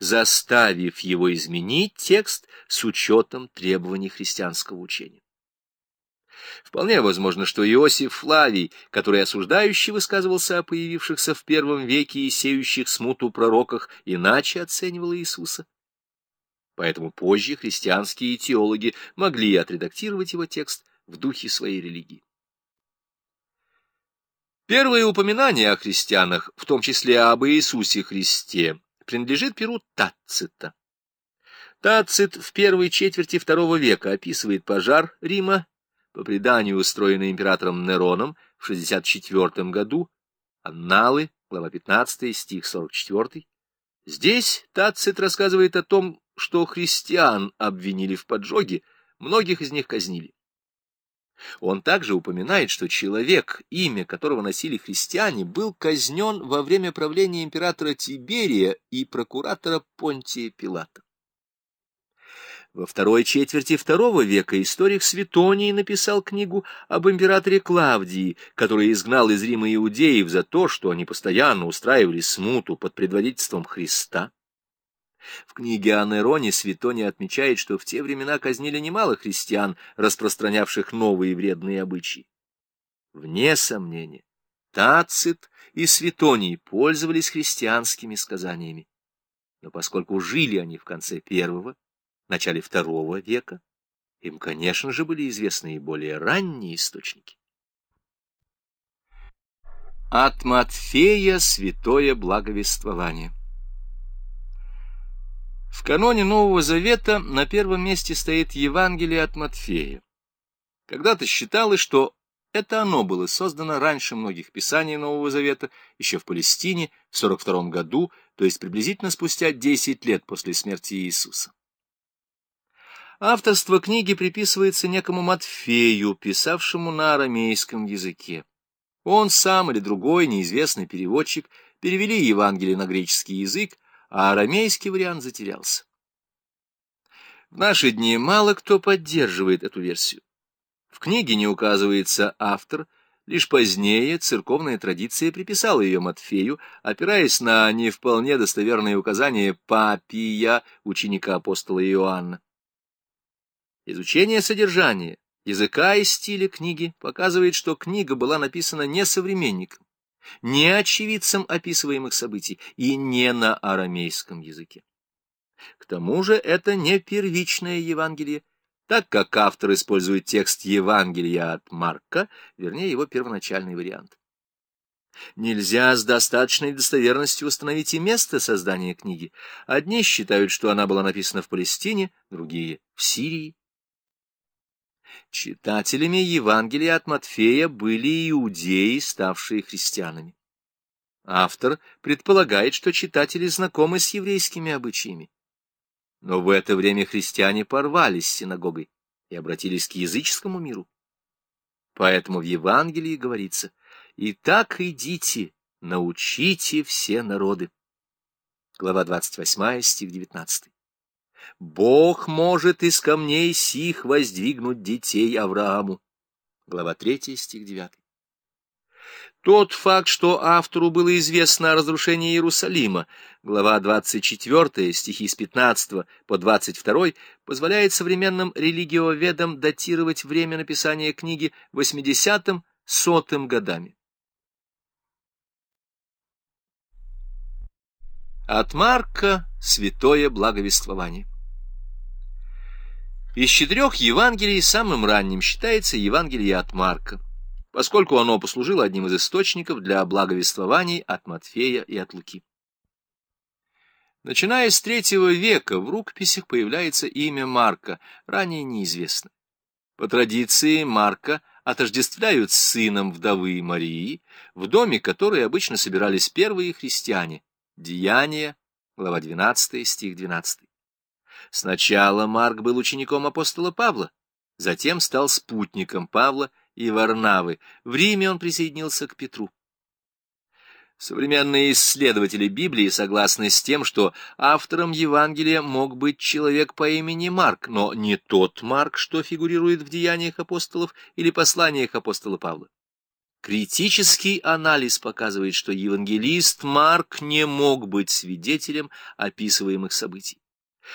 заставив его изменить текст с учетом требований христианского учения. Вполне возможно, что Иосиф Флавий, который осуждающий высказывался о появившихся в первом веке и сеющих смуту пророках, иначе оценивал Иисуса. Поэтому позже христианские теологи могли отредактировать его текст в духе своей религии. Первое упоминание о христианах, в том числе об Иисусе Христе, принадлежит перу Тацита. Тацит в первой четверти второго века описывает пожар Рима по преданию устроенный императором Нероном в 64 году, Анналы, глава 15, стих 44. Здесь Тацит рассказывает о том, что христиан обвинили в поджоге, многих из них казнили. Он также упоминает, что человек, имя которого носили христиане, был казнен во время правления императора Тиберия и прокуратора Понтия Пилата. Во второй четверти второго века историк Светоний написал книгу об императоре Клавдии, который изгнал из Рима иудеев за то, что они постоянно устраивали смуту под предводительством Христа. В книге о Нероне Светоний отмечает, что в те времена казнили немало христиан, распространявших новые вредные обычаи. Вне сомнения, Тацит и Светоний пользовались христианскими сказаниями. Но поскольку жили они в конце первого, начале второго века, им, конечно же, были известны и более ранние источники. От Матфея святое благовествование В каноне Нового Завета на первом месте стоит Евангелие от Матфея. Когда-то считалось, что это оно было создано раньше многих писаний Нового Завета, еще в Палестине, в 42 году, то есть приблизительно спустя 10 лет после смерти Иисуса. Авторство книги приписывается некому Матфею, писавшему на арамейском языке. Он сам или другой неизвестный переводчик перевели Евангелие на греческий язык, а арамейский вариант затерялся. В наши дни мало кто поддерживает эту версию. В книге не указывается автор, лишь позднее церковная традиция приписала ее Матфею, опираясь на не вполне достоверные указания Папия, ученика апостола Иоанна. Изучение содержания, языка и стиля книги показывает, что книга была написана не современником, не очевидцем описываемых событий и не на арамейском языке. К тому же это не первичное Евангелие, так как автор использует текст Евангелия от Марка, вернее его первоначальный вариант. Нельзя с достаточной достоверностью установить и место создания книги. Одни считают, что она была написана в Палестине, другие — в Сирии. Читателями Евангелия от Матфея были иудеи, ставшие христианами. Автор предполагает, что читатели знакомы с еврейскими обычаями. Но в это время христиане порвались с синагогой и обратились к языческому миру. Поэтому в Евангелии говорится «Итак идите, научите все народы». Глава 28, стих 19. Бог может из камней сих воздвигнуть детей Аврааму. Глава 3, стих 9. Тот факт, что автору было известно о разрушении Иерусалима, глава 24, стихи с 15 по 22, позволяет современным религиоведам датировать время написания книги 80-м, сотым годами. От Марка святое благовествование. Из четырех Евангелий самым ранним считается Евангелие от Марка, поскольку оно послужило одним из источников для благовествований от Матфея и от Луки. Начиная с третьего века в рукописях появляется имя Марка, ранее неизвестно. По традиции Марка отождествляют с сыном вдовы Марии, в доме которой обычно собирались первые христиане. Деяния, глава 12, стих 12. Сначала Марк был учеником апостола Павла, затем стал спутником Павла и Варнавы. В Риме он присоединился к Петру. Современные исследователи Библии согласны с тем, что автором Евангелия мог быть человек по имени Марк, но не тот Марк, что фигурирует в деяниях апостолов или посланиях апостола Павла. Критический анализ показывает, что евангелист Марк не мог быть свидетелем описываемых событий.